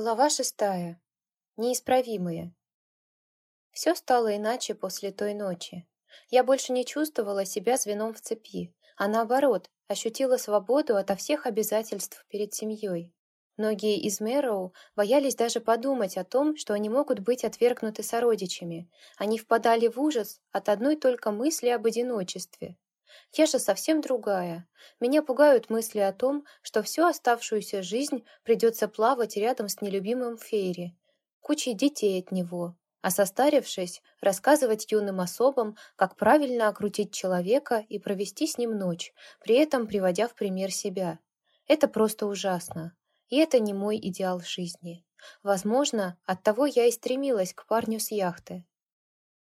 Глава шестая. Неисправимые. Все стало иначе после той ночи. Я больше не чувствовала себя звеном в цепи, а наоборот, ощутила свободу ото всех обязательств перед семьей. Многие из Мэроу боялись даже подумать о том, что они могут быть отвергнуты сородичами. Они впадали в ужас от одной только мысли об одиночестве. Я же совсем другая. Меня пугают мысли о том, что всю оставшуюся жизнь придется плавать рядом с нелюбимым Фейри, кучей детей от него, а состарившись, рассказывать юным особам, как правильно окрутить человека и провести с ним ночь, при этом приводя в пример себя. Это просто ужасно. И это не мой идеал жизни. Возможно, оттого я и стремилась к парню с яхты.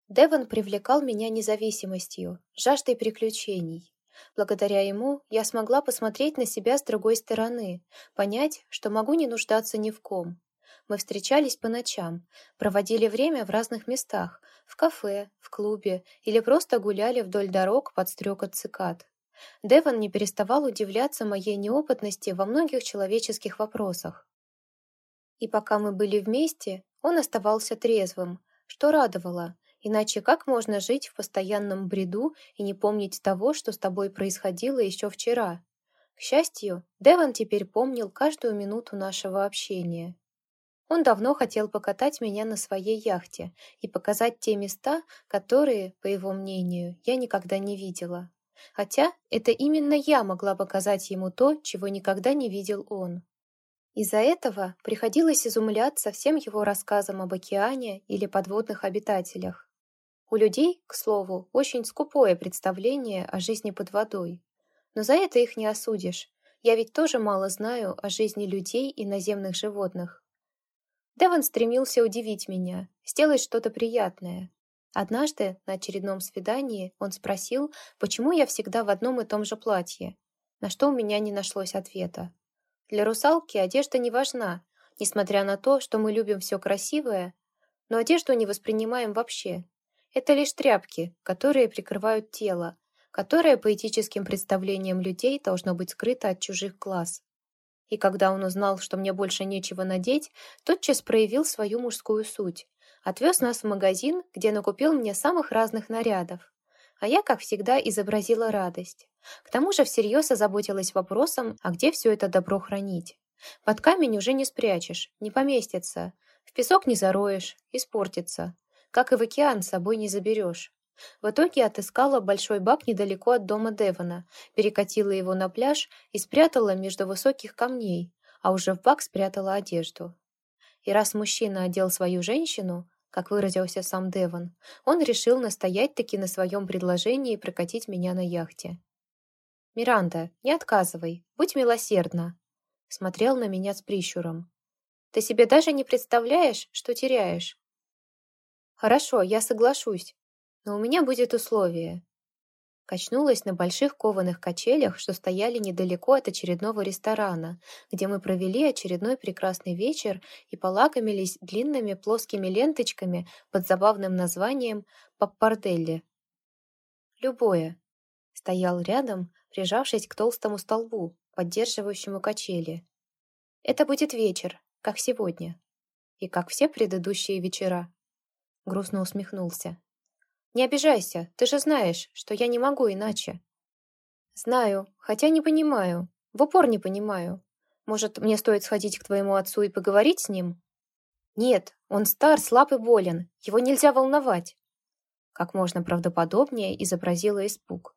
Девон привлекал меня независимостью, жаждой приключений. Благодаря ему я смогла посмотреть на себя с другой стороны, понять, что могу не нуждаться ни в ком. Мы встречались по ночам, проводили время в разных местах, в кафе, в клубе или просто гуляли вдоль дорог под стрекот цикад. Девон не переставал удивляться моей неопытности во многих человеческих вопросах. И пока мы были вместе, он оставался трезвым, что радовало — Иначе как можно жить в постоянном бреду и не помнить того, что с тобой происходило еще вчера? К счастью, Деван теперь помнил каждую минуту нашего общения. Он давно хотел покатать меня на своей яхте и показать те места, которые, по его мнению, я никогда не видела. Хотя это именно я могла показать ему то, чего никогда не видел он. Из-за этого приходилось изумляться всем его рассказам об океане или подводных обитателях. У людей, к слову, очень скупое представление о жизни под водой. Но за это их не осудишь. Я ведь тоже мало знаю о жизни людей и наземных животных. Деван стремился удивить меня, сделать что-то приятное. Однажды на очередном свидании он спросил, почему я всегда в одном и том же платье, на что у меня не нашлось ответа. Для русалки одежда не важна, несмотря на то, что мы любим все красивое, но одежду не воспринимаем вообще, это лишь тряпки, которые прикрывают тело, которое по этическим представлениям людей должно быть скрыто от чужих глаз. И когда он узнал, что мне больше нечего надеть, тотчас проявил свою мужскую суть. Отвез нас в магазин, где накупил мне самых разных нарядов. А я, как всегда, изобразила радость. К тому же всерьез озаботилась вопросом, а где все это добро хранить. Под камень уже не спрячешь, не поместится. В песок не зароешь, испортится как и в океан, с собой не заберешь. В итоге отыскала большой бак недалеко от дома Девона, перекатила его на пляж и спрятала между высоких камней, а уже в бак спрятала одежду. И раз мужчина одел свою женщину, как выразился сам Девон, он решил настоять-таки на своем предложении прокатить меня на яхте. «Миранда, не отказывай, будь милосердна», смотрел на меня с прищуром. «Ты себе даже не представляешь, что теряешь. «Хорошо, я соглашусь, но у меня будет условие». Качнулась на больших кованых качелях, что стояли недалеко от очередного ресторана, где мы провели очередной прекрасный вечер и полакомились длинными плоскими ленточками под забавным названием «Паппарделли». «Любое», — стоял рядом, прижавшись к толстому столбу, поддерживающему качели. «Это будет вечер, как сегодня, и как все предыдущие вечера» грустно усмехнулся. «Не обижайся, ты же знаешь, что я не могу иначе». «Знаю, хотя не понимаю, в упор не понимаю. Может, мне стоит сходить к твоему отцу и поговорить с ним?» «Нет, он стар, слаб и болен, его нельзя волновать». Как можно правдоподобнее изобразила испуг.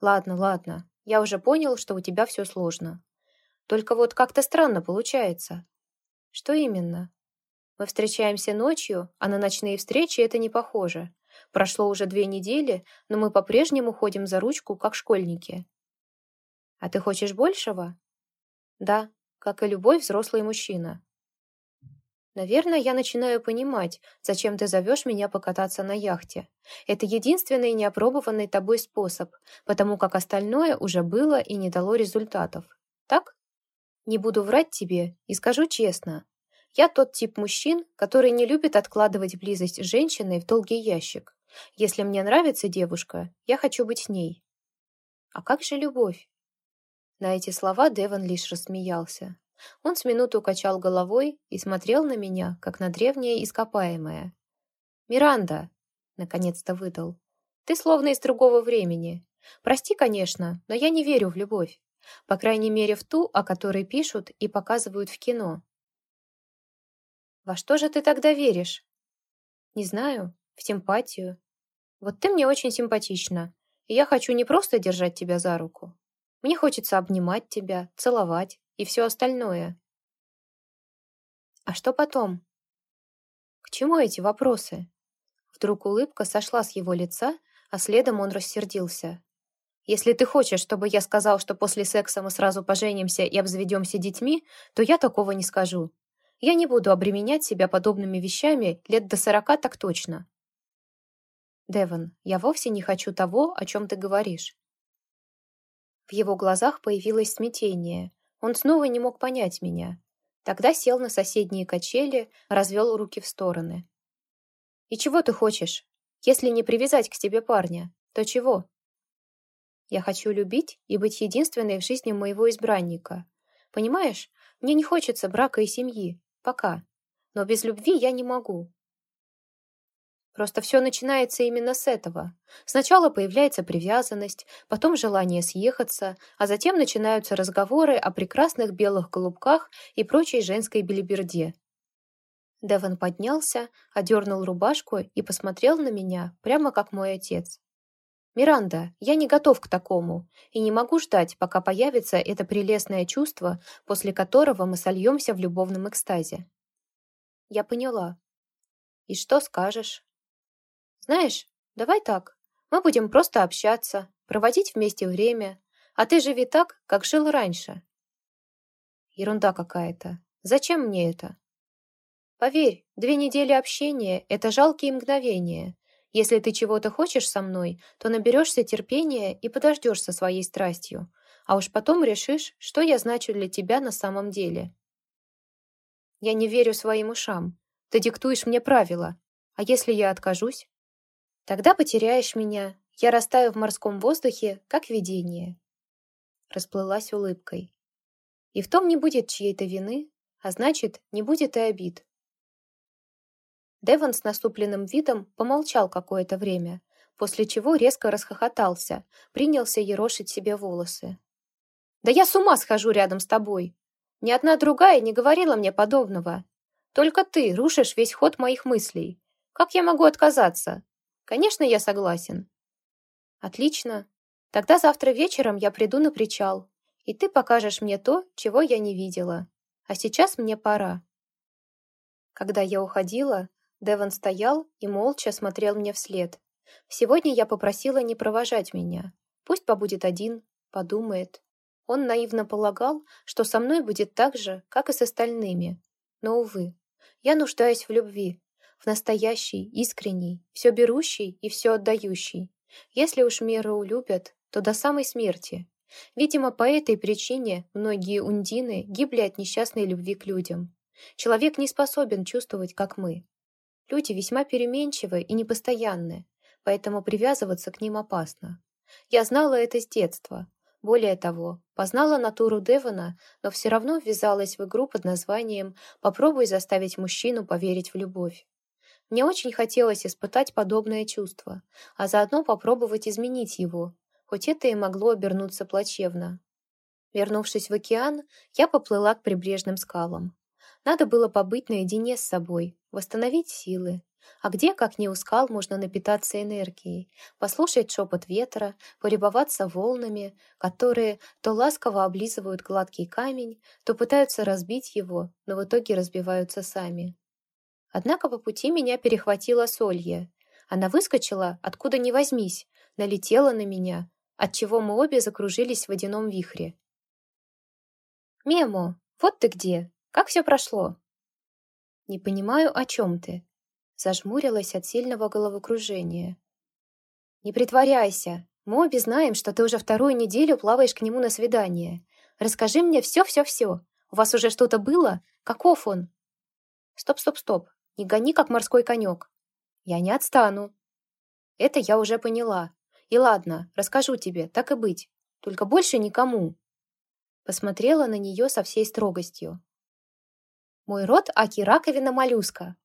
«Ладно, ладно, я уже понял, что у тебя все сложно. Только вот как-то странно получается». «Что именно?» Мы встречаемся ночью, а на ночные встречи это не похоже. Прошло уже две недели, но мы по-прежнему ходим за ручку, как школьники. А ты хочешь большего? Да, как и любой взрослый мужчина. Наверное, я начинаю понимать, зачем ты зовешь меня покататься на яхте. Это единственный неопробованный тобой способ, потому как остальное уже было и не дало результатов. Так? Не буду врать тебе и скажу честно, я тот тип мужчин, который не любит откладывать близость с женщиной в долгий ящик. Если мне нравится девушка, я хочу быть с ней. А как же любовь? На эти слова Деван лишь рассмеялся. Он с минуту качал головой и смотрел на меня, как на древнее ископаемое. «Миранда!» — наконец-то выдал. «Ты словно из другого времени. Прости, конечно, но я не верю в любовь. По крайней мере, в ту, о которой пишут и показывают в кино». «Во что же ты тогда веришь?» «Не знаю. В симпатию. Вот ты мне очень симпатична, и я хочу не просто держать тебя за руку. Мне хочется обнимать тебя, целовать и все остальное. А что потом? К чему эти вопросы? Вдруг улыбка сошла с его лица, а следом он рассердился. Если ты хочешь, чтобы я сказал, что после секса мы сразу поженимся и обзаведемся детьми, то я такого не скажу. Я не буду обременять себя подобными вещами лет до сорока так точно. Девон, я вовсе не хочу того, о чем ты говоришь. В его глазах появилось смятение. Он снова не мог понять меня. Тогда сел на соседние качели, развел руки в стороны. «И чего ты хочешь? Если не привязать к тебе парня, то чего?» «Я хочу любить и быть единственной в жизни моего избранника. Понимаешь, мне не хочется брака и семьи. Пока. Но без любви я не могу. Просто все начинается именно с этого. Сначала появляется привязанность, потом желание съехаться, а затем начинаются разговоры о прекрасных белых голубках и прочей женской белиберде. Деван поднялся, одернул рубашку и посмотрел на меня, прямо как мой отец. «Миранда, я не готов к такому и не могу ждать, пока появится это прелестное чувство, после которого мы сольемся в любовном экстазе». Я поняла. «И что скажешь?» Знаешь, давай так. Мы будем просто общаться, проводить вместе время, а ты живи так, как жил раньше. Ерунда какая-то. Зачем мне это? Поверь, две недели общения — это жалкие мгновения. Если ты чего-то хочешь со мной, то наберешься терпения и подождешь со своей страстью, а уж потом решишь, что я значу для тебя на самом деле. Я не верю своим ушам. Ты диктуешь мне правила. А если я откажусь? Тогда потеряешь меня, я растаю в морском воздухе, как видение. Расплылась улыбкой. И в том не будет чьей-то вины, а значит, не будет и обид. Деван с наступленным видом помолчал какое-то время, после чего резко расхохотался, принялся ерошить себе волосы. «Да я с ума схожу рядом с тобой! Ни одна другая не говорила мне подобного. Только ты рушишь весь ход моих мыслей. Как я могу отказаться? Конечно, я согласен. Отлично. Тогда завтра вечером я приду на причал, и ты покажешь мне то, чего я не видела. А сейчас мне пора. Когда я уходила, Деван стоял и молча смотрел мне вслед. Сегодня я попросила не провожать меня. Пусть побудет один, подумает. Он наивно полагал, что со мной будет так же, как и с остальными. Но, увы, я нуждаюсь в любви, в настоящий, искренний, все берущий и все отдающий. Если уж меру любят, то до самой смерти. Видимо, по этой причине многие ундины гибли от несчастной любви к людям. Человек не способен чувствовать, как мы. Люди весьма переменчивы и непостоянны, поэтому привязываться к ним опасно. Я знала это с детства. Более того, познала натуру Девона, но все равно ввязалась в игру под названием «Попробуй заставить мужчину поверить в любовь». Мне очень хотелось испытать подобное чувство, а заодно попробовать изменить его, хоть это и могло обернуться плачевно. Вернувшись в океан, я поплыла к прибрежным скалам. Надо было побыть наедине с собой, восстановить силы. А где, как не у скал, можно напитаться энергией, послушать шепот ветра, полюбоваться волнами, которые то ласково облизывают гладкий камень, то пытаются разбить его, но в итоге разбиваются сами. Однако по пути меня перехватила Солья. Она выскочила, откуда ни возьмись, налетела на меня, отчего мы обе закружились в водяном вихре. «Мемо, вот ты где! Как все прошло?» «Не понимаю, о чем ты?» Зажмурилась от сильного головокружения. «Не притворяйся. Мы обе знаем, что ты уже вторую неделю плаваешь к нему на свидание. Расскажи мне все-все-все. У вас уже что-то было? Каков он?» «Стоп-стоп-стоп. Не гони, как морской конек. Я не отстану. Это я уже поняла. И ладно, расскажу тебе, так и быть. Только больше никому. посмотрела на нее со всей строгостью. «Мой род аки раковина моллюска».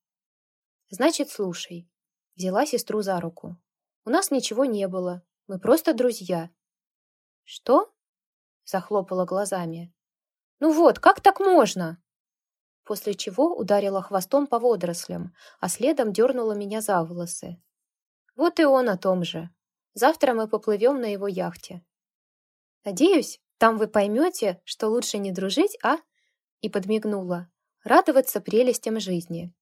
«Значит, слушай». Взяла сестру за руку. «У нас ничего не было. Мы просто друзья». «Что?» Захлопала глазами. «Ну вот, как так можно?» После чего ударила хвостом по водорослям, а следом дернула меня за волосы. Вот и он о том же. Завтра мы поплывем на его яхте. Надеюсь, там вы поймете, что лучше не дружить, а? И подмигнула. Радоваться прелестям жизни.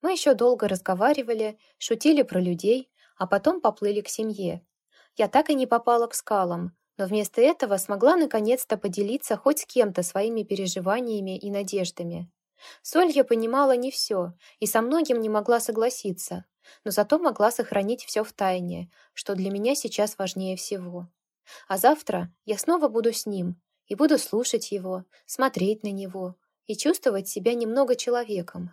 Мы еще долго разговаривали, шутили про людей, а потом поплыли к семье. Я так и не попала к скалам, но вместо этого смогла наконец-то поделиться хоть с кем-то своими переживаниями и надеждами. Соль я понимала не все и со многим не могла согласиться, но зато могла сохранить все в тайне, что для меня сейчас важнее всего. А завтра я снова буду с ним и буду слушать его, смотреть на него и чувствовать себя немного человеком.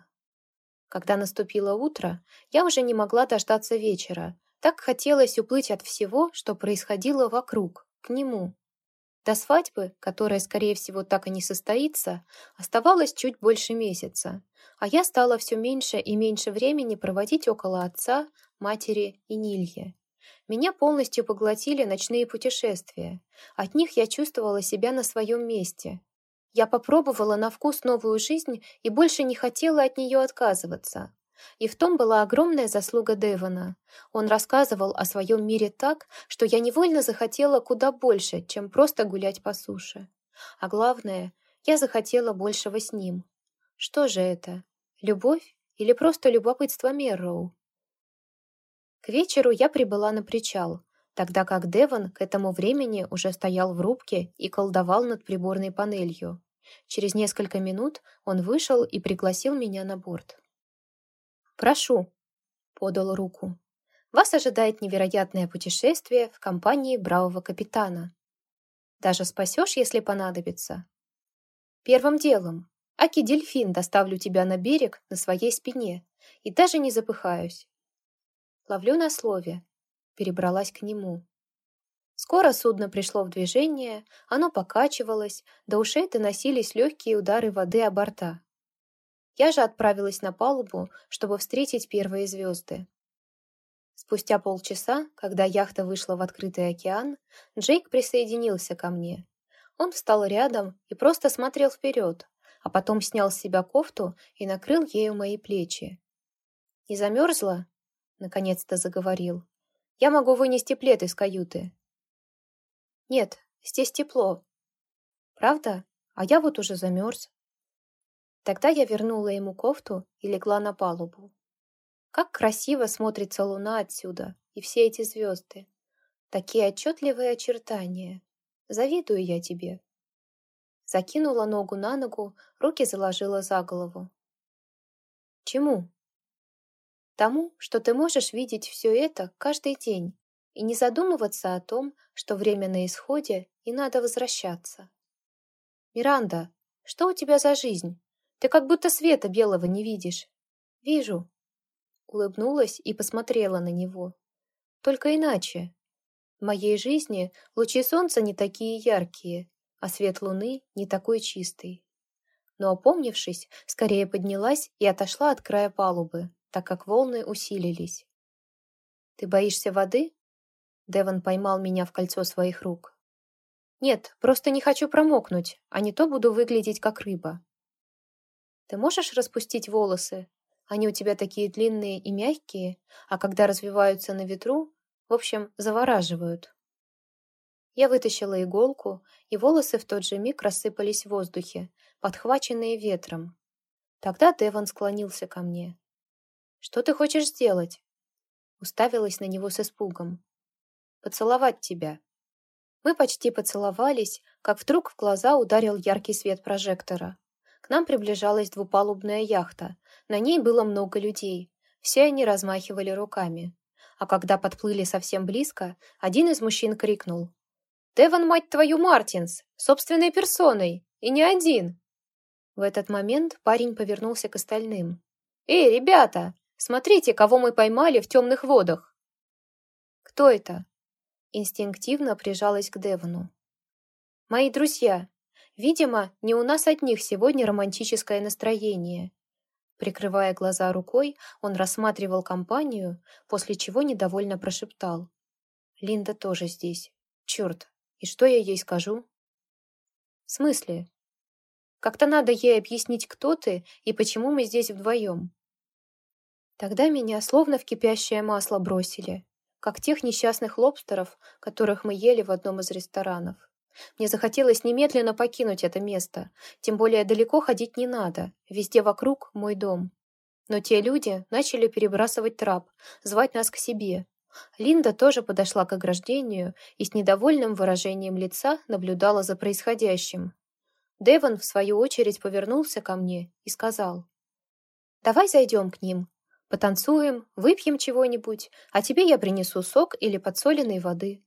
Когда наступило утро, я уже не могла дождаться вечера. Так хотелось уплыть от всего, что происходило вокруг, к нему. До свадьбы, которая, скорее всего, так и не состоится, оставалось чуть больше месяца, а я стала все меньше и меньше времени проводить около отца, матери и Нилье. Меня полностью поглотили ночные путешествия. От них я чувствовала себя на своем месте. Я попробовала на вкус новую жизнь и больше не хотела от нее отказываться. И в том была огромная заслуга Девона. Он рассказывал о своем мире так, что я невольно захотела куда больше, чем просто гулять по суше. А главное, я захотела большего с ним. Что же это? Любовь или просто любопытство Мерроу? К вечеру я прибыла на причал, тогда как Девон к этому времени уже стоял в рубке и колдовал над приборной панелью. Через несколько минут он вышел и пригласил меня на борт. «Прошу», — подал руку. «Вас ожидает невероятное путешествие в компании бравого капитана. Даже спасешь, если понадобится. Первым делом, Аки-дельфин доставлю тебя на берег на своей спине и даже не запыхаюсь. Ловлю на слове. Перебралась к нему. Скоро судно пришло в движение, оно покачивалось, до ушей доносились легкие удары воды о борта. Я же отправилась на палубу, чтобы встретить первые звезды. Спустя полчаса, когда яхта вышла в открытый океан, Джейк присоединился ко мне. Он встал рядом и просто смотрел вперед, а потом снял с себя кофту и накрыл ею мои плечи. «Не замерзла?» — наконец-то заговорил. «Я могу вынести плед из каюты». «Нет, здесь тепло». «Правда? А я вот уже замерз». Тогда я вернула ему кофту и легла на палубу. Как красиво смотрится луна отсюда и все эти звезды. Такие отчетливые очертания. Завидую я тебе. Закинула ногу на ногу, руки заложила за голову. Чему? Тому, что ты можешь видеть все это каждый день и не задумываться о том, что время на исходе и надо возвращаться. Миранда, что у тебя за жизнь? Ты как будто света белого не видишь. Вижу. Улыбнулась и посмотрела на него. Только иначе. В моей жизни лучи солнца не такие яркие, а свет луны не такой чистый. Но опомнившись, скорее поднялась и отошла от края палубы, так как волны усилились. «Ты боишься воды?» Деван поймал меня в кольцо своих рук. «Нет, просто не хочу промокнуть, а не то буду выглядеть как рыба. Ты можешь распустить волосы? Они у тебя такие длинные и мягкие, а когда развиваются на ветру, в общем, завораживают. Я вытащила иголку, и волосы в тот же миг рассыпались в воздухе, подхваченные ветром. Тогда Деван склонился ко мне. «Что ты хочешь сделать?» Уставилась на него с испугом. «Поцеловать тебя». Мы почти поцеловались, как вдруг в глаза ударил яркий свет прожектора. К нам приближалась двупалубная яхта. На ней было много людей. Все они размахивали руками. А когда подплыли совсем близко, один из мужчин крикнул. «Деван, мать твою, Мартинс! Собственной персоной! И не один!» В этот момент парень повернулся к остальным. «Эй, ребята! Смотрите, кого мы поймали в темных водах!» «Кто это?» Инстинктивно прижалась к Девану. Мои друзья. Видимо, не у нас одних сегодня романтическое настроение. Прикрывая глаза рукой, он рассматривал компанию, после чего недовольно прошептал. «Линда тоже здесь. Черт, и что я ей скажу?» «В смысле?» «Как-то надо ей объяснить, кто ты и почему мы здесь вдвоем». Тогда меня словно в кипящее масло бросили, как тех несчастных лобстеров, которых мы ели в одном из ресторанов. Мне захотелось немедленно покинуть это место, тем более далеко ходить не надо, везде вокруг мой дом. Но те люди начали перебрасывать трап, звать нас к себе. Линда тоже подошла к ограждению и с недовольным выражением лица наблюдала за происходящим. Девон, в свою очередь, повернулся ко мне и сказал, «Давай зайдем к ним, потанцуем, выпьем чего-нибудь, а тебе я принесу сок или подсоленной воды».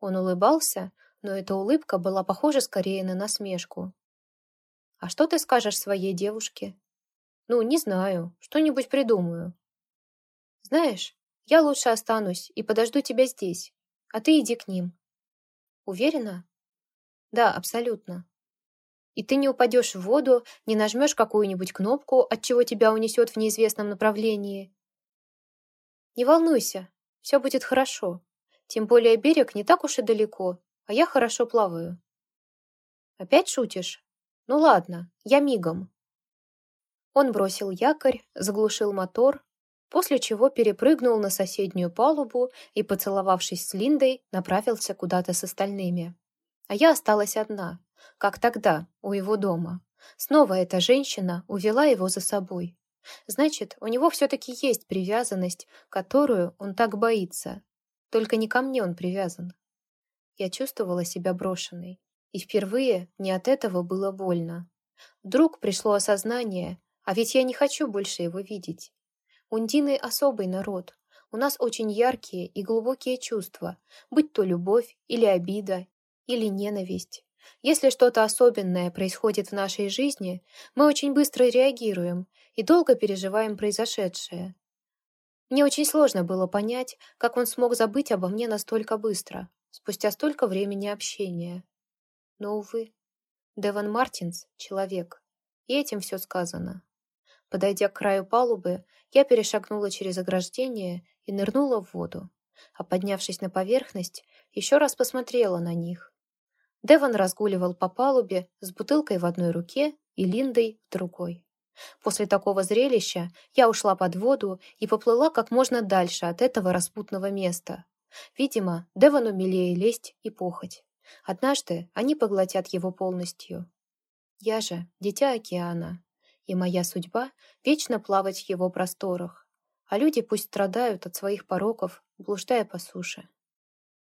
Он улыбался, но эта улыбка была похожа скорее на насмешку. «А что ты скажешь своей девушке?» «Ну, не знаю, что-нибудь придумаю». «Знаешь, я лучше останусь и подожду тебя здесь, а ты иди к ним». «Уверена?» «Да, абсолютно». «И ты не упадешь в воду, не нажмешь какую-нибудь кнопку, от чего тебя унесет в неизвестном направлении?» «Не волнуйся, все будет хорошо. Тем более берег не так уж и далеко, а я хорошо плаваю». «Опять шутишь? Ну ладно, я мигом». Он бросил якорь, заглушил мотор, после чего перепрыгнул на соседнюю палубу и, поцеловавшись с Линдой, направился куда-то с остальными. А я осталась одна, как тогда, у его дома. Снова эта женщина увела его за собой. Значит, у него все-таки есть привязанность, которую он так боится. Только не ко мне он привязан. Я чувствовала себя брошенной. И впервые мне от этого было больно. Вдруг пришло осознание, а ведь я не хочу больше его видеть. Ундины особый народ. У нас очень яркие и глубокие чувства, будь то любовь или обида, или ненависть. Если что-то особенное происходит в нашей жизни, мы очень быстро реагируем и долго переживаем произошедшее. Мне очень сложно было понять, как он смог забыть обо мне настолько быстро спустя столько времени общения. Но, увы, Деван Мартинс — человек, и этим все сказано. Подойдя к краю палубы, я перешагнула через ограждение и нырнула в воду, а поднявшись на поверхность, еще раз посмотрела на них. Деван разгуливал по палубе с бутылкой в одной руке и Линдой в другой. После такого зрелища я ушла под воду и поплыла как можно дальше от этого распутного места. Видимо, Девану милее лесть и похоть. Однажды они поглотят его полностью. Я же — дитя океана, и моя судьба — вечно плавать в его просторах, а люди пусть страдают от своих пороков, блуждая по суше.